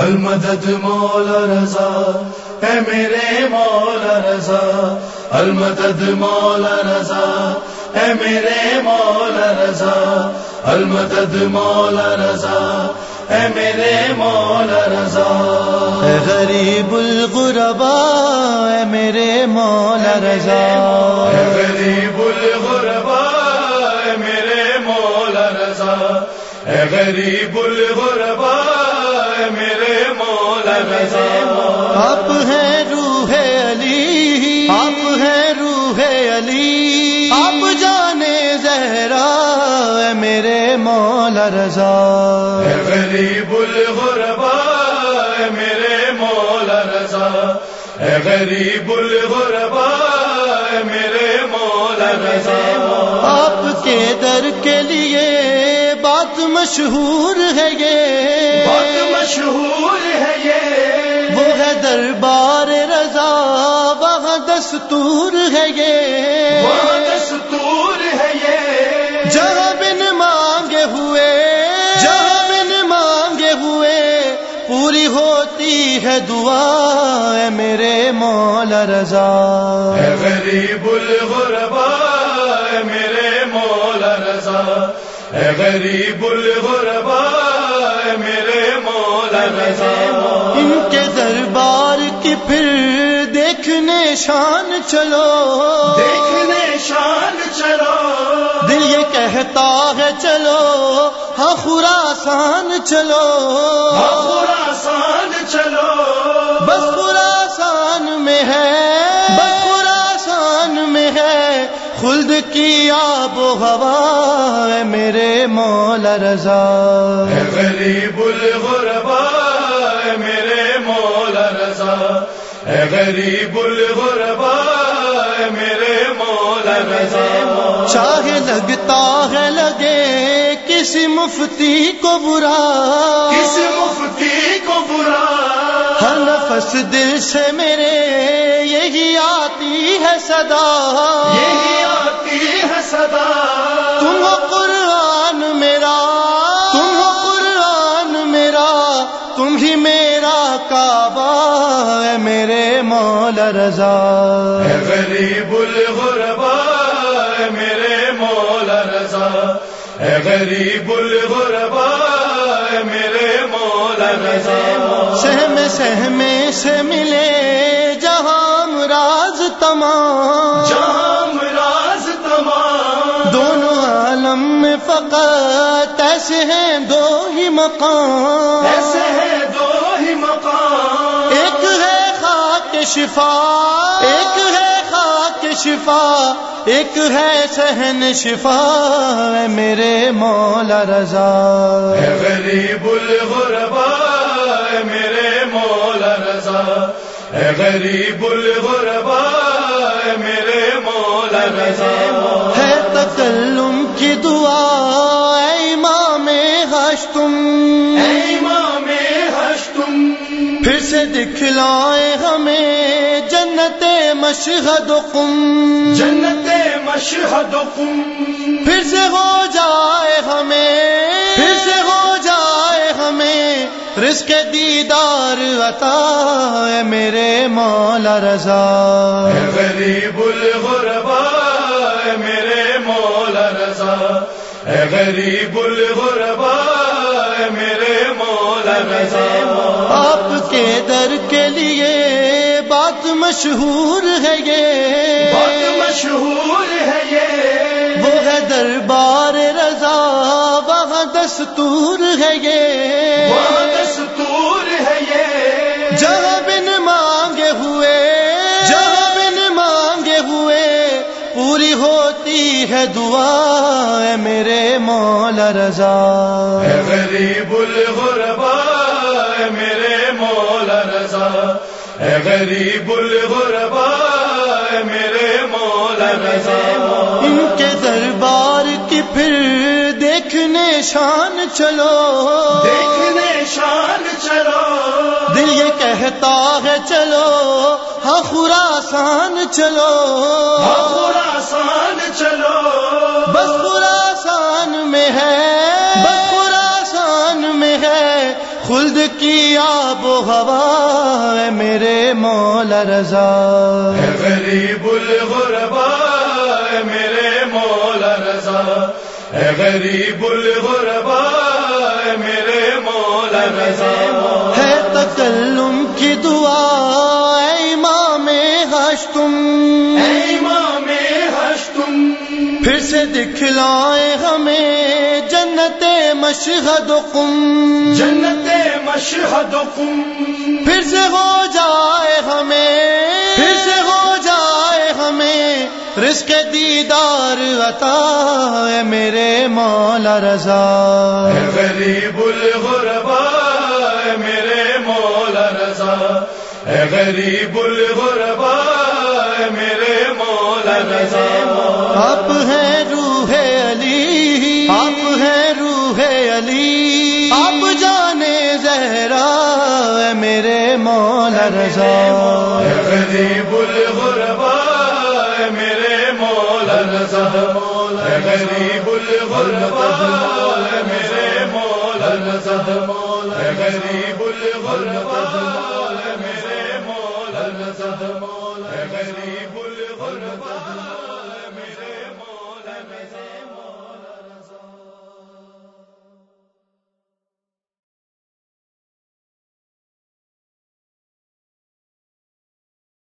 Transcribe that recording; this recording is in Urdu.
المدد مولا رضا اے میرے مولا رضا المدد مولا رضا اے میرے مولا رضا المدد مولا رضا اے میرے مولا رضا۔ اے غریب الغربا اے میرے مولا رضا اے غریب الغربا اے میرے مولا رضا۔ اے غریب الغربا میرے مولا رضا۔ آپ ہیں روح علی۔ آپ ہیں روح علی۔ آپ جانے زہرا۔ اے میرے مولا رضا۔ غریب الغربا اے میرے مولا رضا۔ اے غریب الغربا اے میرے مولا رضا۔ آپ کے در کے لیے مشہور ہے یہ۔ بہت مشہور ہے یہ۔ وہ ہے دربار رضا وہاں دستور ہے یہ۔ دستور ہے یہ۔ جہاں بن مانگے ہوئے جہاں بن مانگے ہوئے پوری ہوتی ہے دعا اے میرے مولا رضا۔ اے غریب الغربا اے غریب الغربا اے میرے مولا رضا۔ ان کے دربار کی پھر دیکھنے شان چلو۔ دیکھنے شان چلو۔ دل یہ کہتا ہے چلو ہاں خوراسان چلو۔ خراسان چلو۔ بس خوراسان میں ہے۔ خلد کی آب و ہوا اے میرے مولا رضا۔ اے غریب الغربا اے میرے مولا رضا۔ اے غریب الغربا اے میرے مولا رضا۔ چاہے لگتا ہے لگے کسی مفتی کو برا۔ کس مفتی کو برا۔ ہر نفس دل سے میرے یہی آتی ہے صدا۔ یہی ہے صدا تم ہو قرآن میرا تم ہو قرآن میرا تم ہی میرا کعبہ ہے میرے مولا رضا۔ اے غریب الغربا اے میرے مولا رضا۔ اے غریب الغربا اے میرے مولا رضا۔ سہم سہم سے ملے جہاں راز تمام۔ فقط ایسے ہیں دو ہی مقام۔ ایسے ہیں دو ہی مقام۔ ایک ہے خاک شفا۔ ایک ہے خاک شفا۔ ایک ہے سہن شفا۔ اے میرے مولا رضا۔ اے غریب الغربا اے میرے مولا رضا۔ اے غریب الغربا اے میرے مولا رضا۔ تکلم کی دعا اے امام ہش تم۔ اے امام ہشتم پھر سے دکھلائے ہمیں جنت مشہد قم۔ جنت مشہد قم۔ پھر سے ہو جائے ہمیں پھر سے ہو جائے ہمیں رزق دیدار عطا اے میرے مولا رضا۔ غریب الغربا اے میرے اے غریب الغربا اے میرے مولا رضا۔ آپ کے در کے لیے بات مشہور ہے یہ۔ بہت مشہور ہے یہ۔ وہ ہے دربار رضا وہاں دستور ہے یہ۔ ہے دعا اے میرے مولا رضا۔ اے غریب الغربا اے میرے مولا رضا۔ اے غریب الغربا اے میرے مولا رضا۔ ان کے دربار کی پھر دیکھنے شان چلو۔ دیکھنے شان چلو۔ دل یہ کہتا ہے چلو ہاں خوراسان چلو۔ خراسان چلو خلد کی آب و ہوا میرے مولا رضا۔ غریب الغربا میرے مولا رضا۔ غریب الغربا میرے مولا رضا۔ ہے تکلم کی دعا اے امام ہاشتم امام ہشتم پھر سے دکھلائے ہمیں مشہد قم جنت مشہد قم پھر سے ہو جائے ہمیں پھر سے ہو جائے ہمیں رزق دیدار عطا ہے میرے مولا رضا۔ غریب الغربا میرے مولا رضا۔ غریب الغربا میرے مولا رضا۔ آپ ہیں علی آپ جانے زہرا میرے مولا رضا۔ غریب الغربا میرے مولا رضا۔ غریب الغربا میرے مولا رضا۔ غریب الغربا میرے مولا رضا۔ غریب